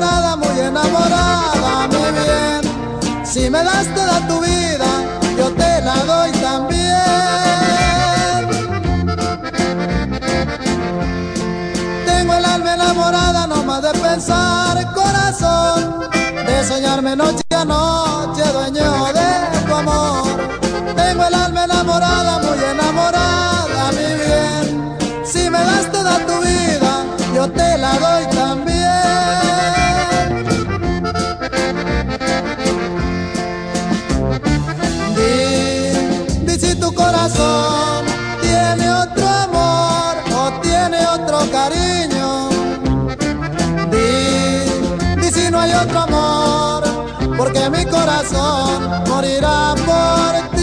muy enamorada, mi bien. Si me das toda tu vida, yo te la doy también. Tengo el alma enamorada, no más de pensar, corazón, de soñarme noche a noche, dueño de tu amor. Tengo el alma enamorada, tiene otro amor o tiene otro cariño. Di, di si no hay otro amor, porque mi corazón morirá por ti.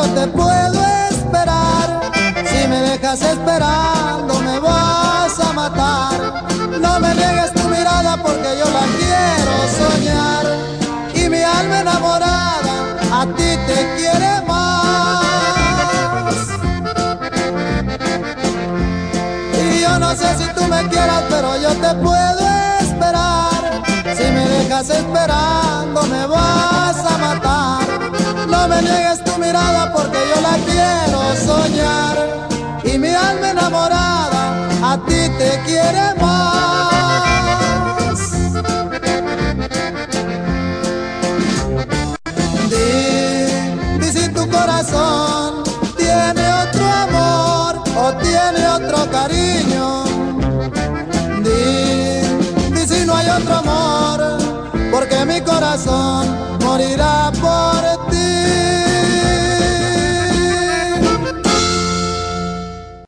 Yo te puedo esperar. Si me dejas esperando, me vas a matar. No me niegues tu mirada porque yo la quiero soñar. Y mi alma enamorada a ti te quiere más. Y yo no sé si tú me quieras, pero yo te puedo esperar. Si me dejas esperando, cariño. Di, si no hay otro amor porque mi corazón morirá